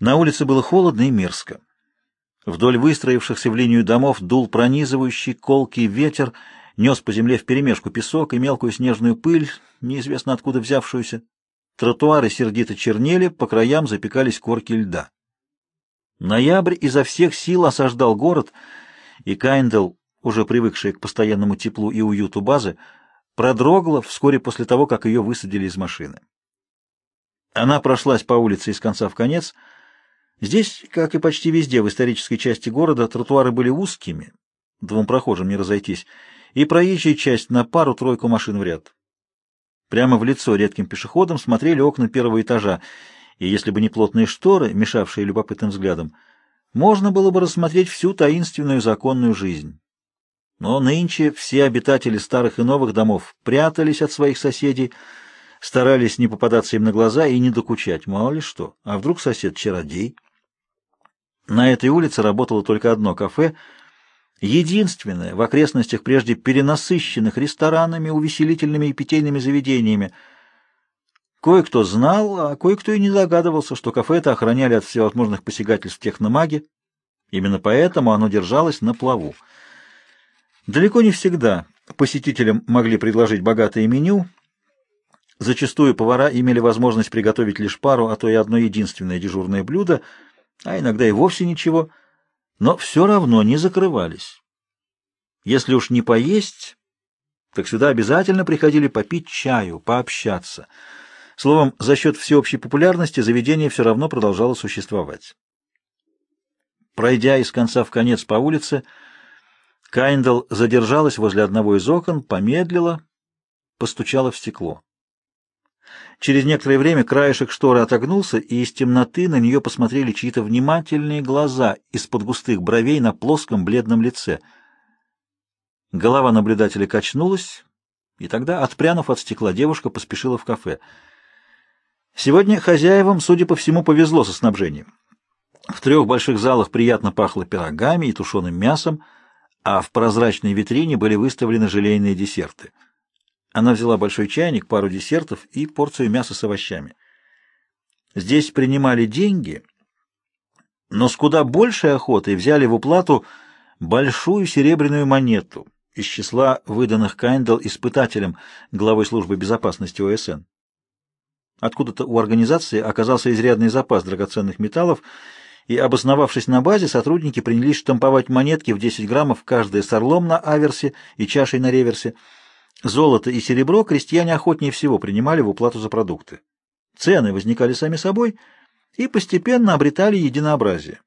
На улице было холодно и мерзко. Вдоль выстроившихся в линию домов дул пронизывающий колкий ветер, нес по земле вперемешку песок и мелкую снежную пыль, неизвестно откуда взявшуюся. Тротуары сердито чернели, по краям запекались корки льда. Ноябрь изо всех сил осаждал город, и Кайндл, уже привыкшая к постоянному теплу и уюту базы, продрогла вскоре после того, как ее высадили из машины. Она прошлась по улице из конца в конец. Здесь, как и почти везде в исторической части города, тротуары были узкими, двум прохожим не разойтись, и проезжая часть на пару-тройку машин в ряд. Прямо в лицо редким пешеходам смотрели окна первого этажа, и если бы не плотные шторы, мешавшие любопытным взглядом, можно было бы рассмотреть всю таинственную законную жизнь. Но нынче все обитатели старых и новых домов прятались от своих соседей, старались не попадаться им на глаза и не докучать, мало ли что. А вдруг сосед чародей? На этой улице работало только одно кафе, единственное в окрестностях прежде перенасыщенных ресторанами, увеселительными и питейными заведениями. Кое-кто знал, а кое-кто и не догадывался, что кафе это охраняли от всевозможных посягательств техномаги. Именно поэтому оно держалось на плаву. Далеко не всегда посетителям могли предложить богатое меню. Зачастую повара имели возможность приготовить лишь пару, а то и одно единственное дежурное блюдо, а иногда и вовсе ничего, но все равно не закрывались. Если уж не поесть, так сюда обязательно приходили попить чаю, пообщаться. Словом, за счет всеобщей популярности заведение все равно продолжало существовать. Пройдя из конца в конец по улице, Кайндл задержалась возле одного из окон, помедлила, постучала в стекло. Через некоторое время краешек шторы отогнулся, и из темноты на нее посмотрели чьи-то внимательные глаза из-под густых бровей на плоском бледном лице. Голова наблюдателя качнулась, и тогда, отпрянув от стекла, девушка поспешила в кафе. Сегодня хозяевам, судя по всему, повезло со снабжением. В трех больших залах приятно пахло пирогами и тушеным мясом, а в прозрачной витрине были выставлены желейные десерты. Она взяла большой чайник, пару десертов и порцию мяса с овощами. Здесь принимали деньги, но с куда большей охотой взяли в уплату большую серебряную монету из числа выданных Кайндл испытателем главой службы безопасности ОСН. Откуда-то у организации оказался изрядный запас драгоценных металлов, и, обосновавшись на базе, сотрудники принялись штамповать монетки в 10 граммов, каждая с орлом на аверсе и чашей на реверсе. Золото и серебро крестьяне охотнее всего принимали в уплату за продукты. Цены возникали сами собой и постепенно обретали единообразие.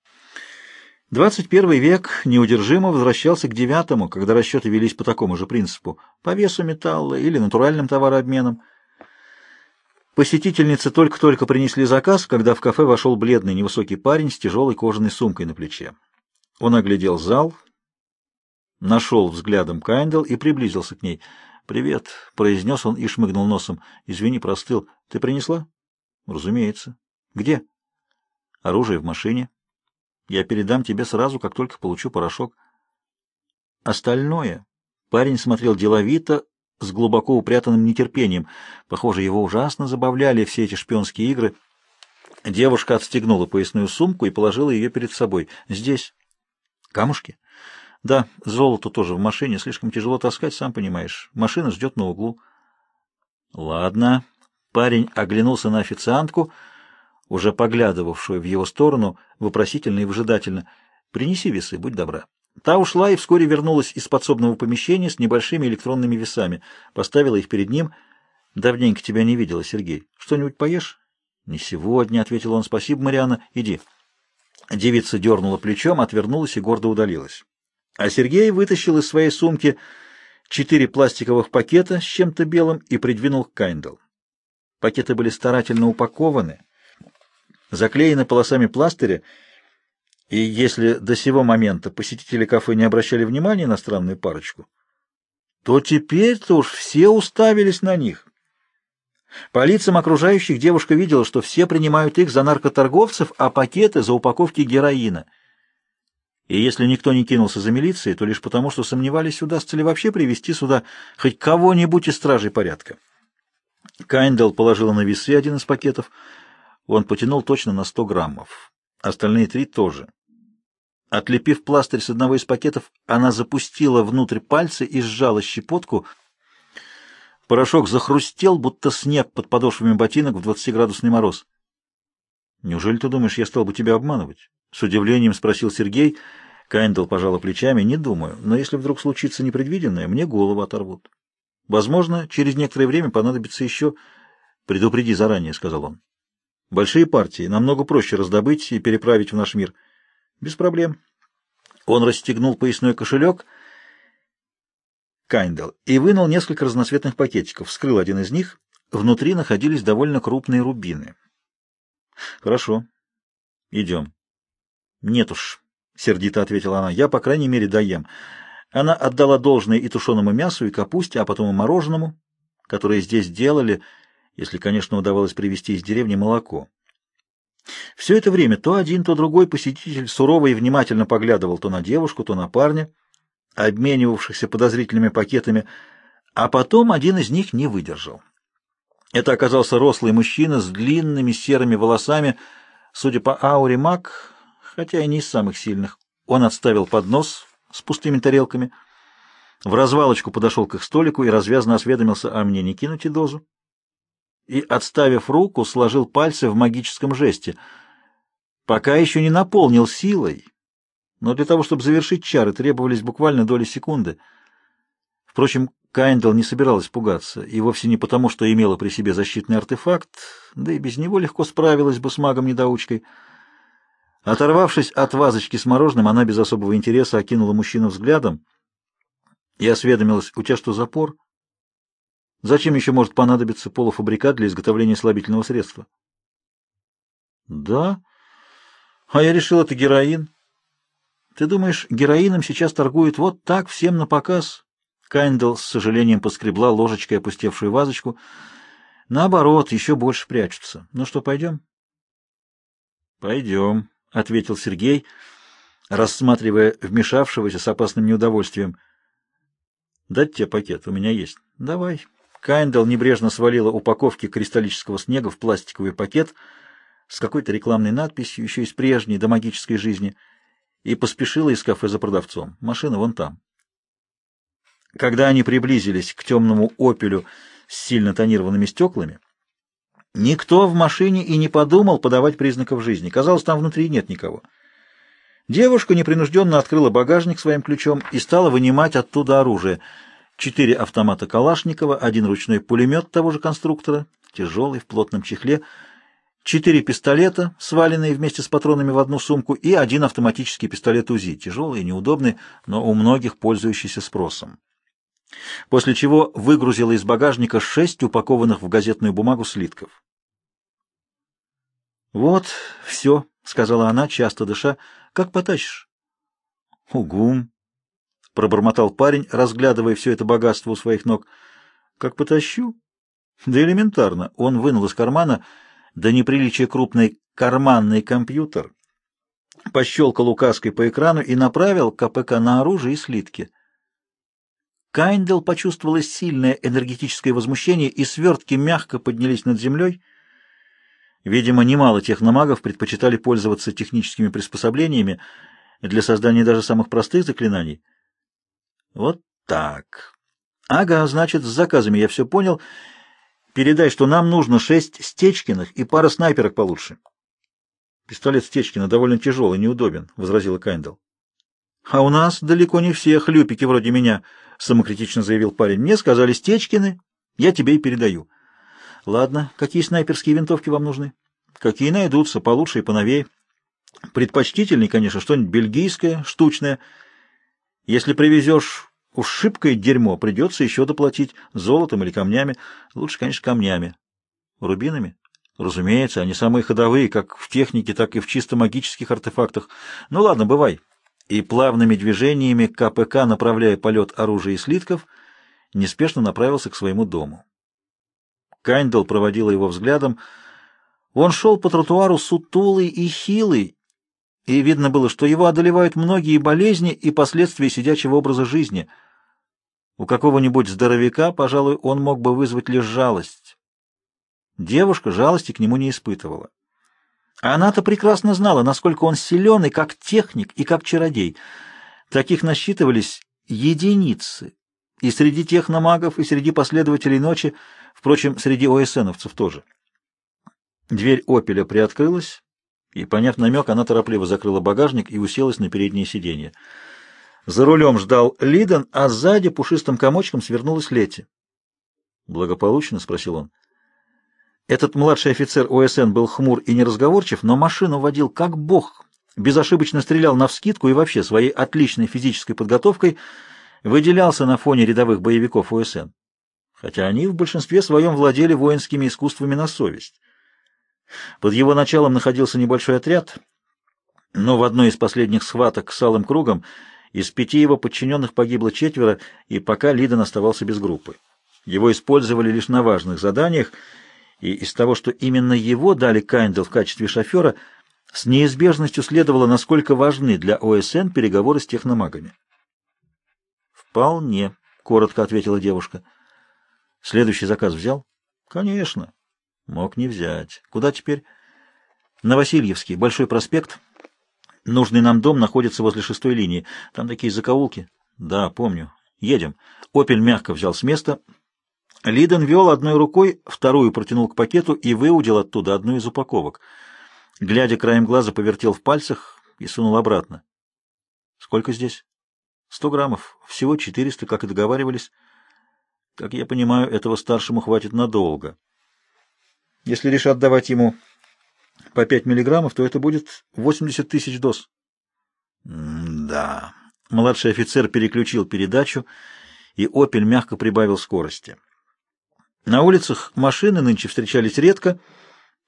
21 век неудержимо возвращался к девятому, когда расчеты велись по такому же принципу, по весу металла или натуральным товарообменам. Посетительницы только-только принесли заказ, когда в кафе вошел бледный невысокий парень с тяжелой кожаной сумкой на плече. Он оглядел зал, нашел взглядом Кайндл и приблизился к ней. «Привет», — произнес он и шмыгнул носом. «Извини, простыл. Ты принесла?» «Разумеется». «Где?» «Оружие в машине. Я передам тебе сразу, как только получу порошок». Остальное парень смотрел деловито, с глубоко упрятанным нетерпением. Похоже, его ужасно забавляли все эти шпионские игры. Девушка отстегнула поясную сумку и положила ее перед собой. «Здесь». «Камушки?» «Да, золото тоже в машине. Слишком тяжело таскать, сам понимаешь. Машина ждет на углу». «Ладно». Парень оглянулся на официантку, уже поглядывавшую в его сторону, вопросительно и выжидательно. «Принеси весы, будь добра». Та ушла и вскоре вернулась из подсобного помещения с небольшими электронными весами. Поставила их перед ним. «Давненько тебя не видела, Сергей. Что-нибудь поешь?» «Не сегодня», — ответил он. «Спасибо, Марианна. Иди». Девица дернула плечом, отвернулась и гордо удалилась. А Сергей вытащил из своей сумки четыре пластиковых пакета с чем-то белым и придвинул к Кайндл. Пакеты были старательно упакованы, заклеены полосами пластыря, и если до сего момента посетители кафе не обращали внимания на странную парочку, то теперь-то уж все уставились на них. По лицам окружающих девушка видела, что все принимают их за наркоторговцев, а пакеты за упаковки героина. И если никто не кинулся за милицией, то лишь потому, что сомневались, удастся ли вообще привести сюда хоть кого-нибудь из стражей порядка. Кайндал положила на весы один из пакетов. Он потянул точно на сто граммов. Остальные три тоже. Отлепив пластырь с одного из пакетов, она запустила внутрь пальцы и сжала щепотку. Порошок захрустел, будто снег под подошвами ботинок в двадцатиградусный мороз. «Неужели ты думаешь, я стал бы тебя обманывать?» — с удивлением спросил Сергей. Кайндл пожала плечами. «Не думаю, но если вдруг случится непредвиденное, мне голову оторвут. Возможно, через некоторое время понадобится еще...» «Предупреди заранее», — сказал он. «Большие партии намного проще раздобыть и переправить в наш мир». Без проблем. Он расстегнул поясной кошелек Кайндал и вынул несколько разноцветных пакетиков, вскрыл один из них. Внутри находились довольно крупные рубины. Хорошо. Идем. Нет уж, сердито ответила она. Я, по крайней мере, доем. Она отдала должное и тушеному мясу, и капусте, а потом и мороженому, которое здесь делали, если, конечно, удавалось привезти из деревни молоко. Все это время то один, то другой посетитель сурово и внимательно поглядывал то на девушку, то на парня, обменивавшихся подозрительными пакетами, а потом один из них не выдержал. Это оказался рослый мужчина с длинными серыми волосами, судя по ауре маг, хотя и не из самых сильных. Он отставил поднос с пустыми тарелками, в развалочку подошел к их столику и развязно осведомился, а мне не кинуть и дозу? и, отставив руку, сложил пальцы в магическом жесте. Пока еще не наполнил силой, но для того, чтобы завершить чары, требовались буквально доли секунды. Впрочем, Кайндл не собиралась пугаться, и вовсе не потому, что имела при себе защитный артефакт, да и без него легко справилась бы с магом-недоучкой. Оторвавшись от вазочки с мороженым, она без особого интереса окинула мужчину взглядом и осведомилась, «У тебя что, запор?» Зачем еще может понадобиться полуфабрикат для изготовления слабительного средства? Да? А я решил, это героин. Ты думаешь, героином сейчас торгуют вот так, всем на показ? Кайндл с сожалением поскребла ложечкой опустевшую вазочку. Наоборот, еще больше прячутся. Ну что, пойдем? Пойдем, — ответил Сергей, рассматривая вмешавшегося с опасным неудовольствием. Дать тебе пакет, у меня есть. Давай. Кайндл небрежно свалила упаковки кристаллического снега в пластиковый пакет с какой-то рекламной надписью, еще из прежней, до магической жизни, и поспешила из кафе за продавцом. Машина вон там. Когда они приблизились к темному «Опелю» с сильно тонированными стеклами, никто в машине и не подумал подавать признаков жизни. Казалось, там внутри нет никого. Девушка непринужденно открыла багажник своим ключом и стала вынимать оттуда оружие — четыре автомата Калашникова, один ручной пулемет того же конструктора, тяжелый, в плотном чехле, четыре пистолета, сваленные вместе с патронами в одну сумку, и один автоматический пистолет УЗИ, тяжелый и неудобный, но у многих пользующийся спросом. После чего выгрузила из багажника шесть упакованных в газетную бумагу слитков. «Вот, все», — сказала она, часто дыша, — «как потащишь?» «Угум», — пробормотал парень, разглядывая все это богатство у своих ног. «Как потащу?» «Да элементарно». Он вынул из кармана до неприличия крупный карманный компьютер, пощелкал указкой по экрану и направил КПК на оружие и слитки. Кайндел почувствовала сильное энергетическое возмущение, и свертки мягко поднялись над землей. Видимо, немало техномагов предпочитали пользоваться техническими приспособлениями для создания даже самых простых заклинаний. Вот так. Ага, значит, с заказами я все понял. Передай, что нам нужно шесть Стечкиных и пара снайперок получше. Пистолет Стечкина довольно тяжелый, неудобен, — возразила Кайндл. А у нас далеко не все хлюпики вроде меня, — самокритично заявил парень. Мне сказали Стечкины, я тебе и передаю. Ладно, какие снайперские винтовки вам нужны? Какие найдутся, получше и поновее. Предпочтительней, конечно, что-нибудь бельгийское, штучное — если привезешь уж шибкое дерьмо, придется еще доплатить золотом или камнями. Лучше, конечно, камнями. Рубинами? Разумеется, они самые ходовые, как в технике, так и в чисто магических артефактах. Ну ладно, бывай. И плавными движениями КПК, направляя полет оружия и слитков, неспешно направился к своему дому. Кайндл проводила его взглядом. Он шел по тротуару сутулый и хилый, и видно было, что его одолевают многие болезни и последствия сидячего образа жизни. У какого-нибудь здоровяка, пожалуй, он мог бы вызвать лишь жалость. Девушка жалости к нему не испытывала. Она-то прекрасно знала, насколько он силен и как техник, и как чародей. Таких насчитывались единицы. И среди техномагов, и среди последователей ночи, впрочем, среди ОСНовцев тоже. Дверь «Опеля» приоткрылась, и, поняв намек, она торопливо закрыла багажник и уселась на переднее сиденье. За рулем ждал Лиден, а сзади пушистым комочком свернулась Летти. «Благополучно?» — спросил он. Этот младший офицер ОСН был хмур и неразговорчив, но машину водил как бог, безошибочно стрелял навскидку и вообще своей отличной физической подготовкой выделялся на фоне рядовых боевиков ОСН, хотя они в большинстве своем владели воинскими искусствами на совесть. Под его началом находился небольшой отряд, но в одной из последних схваток с Алым Кругом из пяти его подчиненных погибло четверо, и пока Лидон оставался без группы. Его использовали лишь на важных заданиях, и из того, что именно его дали Кайндл в качестве шофера, с неизбежностью следовало, насколько важны для ОСН переговоры с техномагами. «Вполне», — коротко ответила девушка. «Следующий заказ взял?» «Конечно». «Мог не взять. Куда теперь?» «На Васильевский, Большой проспект. Нужный нам дом находится возле шестой линии. Там такие закоулки». «Да, помню. Едем». «Опель» мягко взял с места. Лиден вел одной рукой, вторую протянул к пакету и выудил оттуда одну из упаковок. Глядя краем глаза, повертел в пальцах и сунул обратно. «Сколько здесь?» «Сто граммов. Всего четыреста, как и договаривались. Как я понимаю, этого старшему хватит надолго. Если решат давать ему по пять миллиграммов, то это будет восемьдесят тысяч доз». «Да». Младший офицер переключил передачу, и «Опель» мягко прибавил скорости. На улицах машины нынче встречались редко,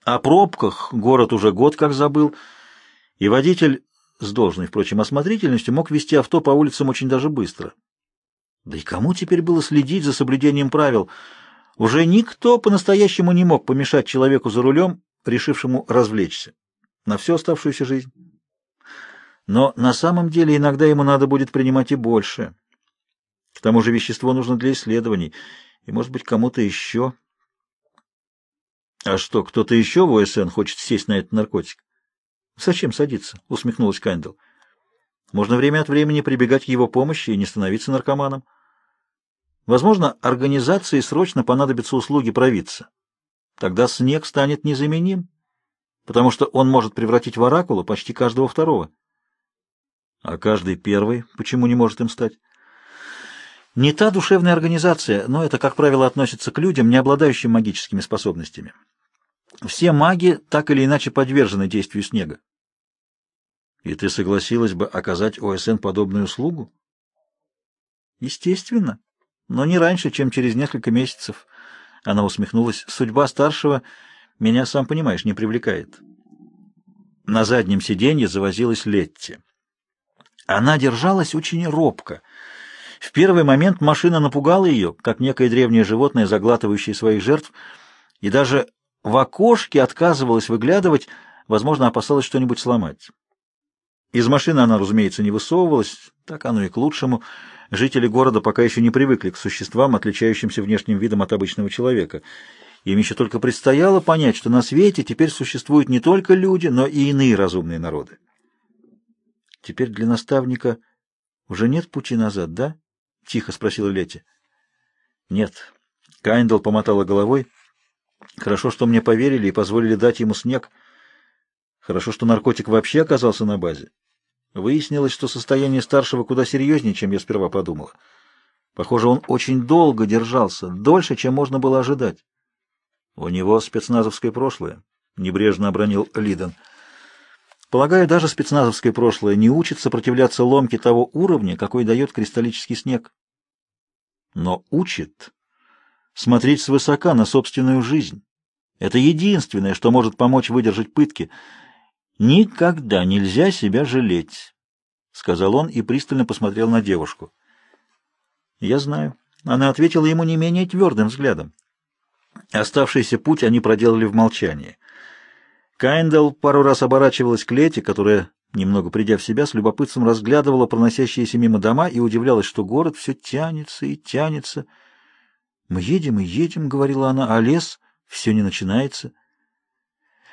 о пробках город уже год как забыл, и водитель с должной, впрочем, осмотрительностью мог вести авто по улицам очень даже быстро. Да и кому теперь было следить за соблюдением правил? Уже никто по-настоящему не мог помешать человеку за рулем, решившему развлечься на всю оставшуюся жизнь. Но на самом деле иногда ему надо будет принимать и больше. К тому же вещество нужно для исследований — и, может быть, кому-то еще. А что, кто-то еще в ОСН хочет сесть на этот наркотик? Зачем садиться? Усмехнулась Кандел. Можно время от времени прибегать к его помощи и не становиться наркоманом. Возможно, организации срочно понадобятся услуги провидца. Тогда снег станет незаменим, потому что он может превратить в оракула почти каждого второго. А каждый первый почему не может им стать? Не та душевная организация, но это, как правило, относится к людям, не обладающим магическими способностями. Все маги так или иначе подвержены действию снега. И ты согласилась бы оказать ОСН подобную услугу? Естественно, но не раньше, чем через несколько месяцев. Она усмехнулась. Судьба старшего меня, сам понимаешь, не привлекает. На заднем сиденье завозилась Летти. Она держалась очень робко — в первый момент машина напугала ее, как некое древнее животное, заглатывающее своих жертв, и даже в окошке отказывалась выглядывать, возможно, опасалась что-нибудь сломать. Из машины она, разумеется, не высовывалась, так оно и к лучшему. Жители города пока еще не привыкли к существам, отличающимся внешним видом от обычного человека. Им еще только предстояло понять, что на свете теперь существуют не только люди, но и иные разумные народы. Теперь для наставника уже нет пути назад, да? — тихо спросила Лети. «Нет». Кайндл помотала головой. «Хорошо, что мне поверили и позволили дать ему снег. Хорошо, что наркотик вообще оказался на базе. Выяснилось, что состояние старшего куда серьезнее, чем я сперва подумала. Похоже, он очень долго держался, дольше, чем можно было ожидать. У него спецназовское прошлое, — небрежно обронил Лиден. Полагаю, даже спецназовское прошлое не учит сопротивляться ломке того уровня, какой дает кристаллический снег. Но учит смотреть свысока на собственную жизнь. Это единственное, что может помочь выдержать пытки. Никогда нельзя себя жалеть, — сказал он и пристально посмотрел на девушку. Я знаю. Она ответила ему не менее твердым взглядом. Оставшийся путь они проделали в молчании. Кайндал пару раз оборачивалась к Лете, которая, немного придя в себя, с любопытством разглядывала проносящиеся мимо дома и удивлялась, что город все тянется и тянется. «Мы едем и едем», — говорила она, — «а лес все не начинается».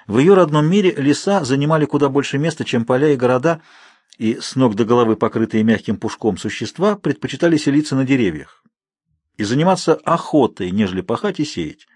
В ее родном мире леса занимали куда больше места, чем поля и города, и с ног до головы покрытые мягким пушком существа предпочитали селиться на деревьях и заниматься охотой, нежели пахать и сеять.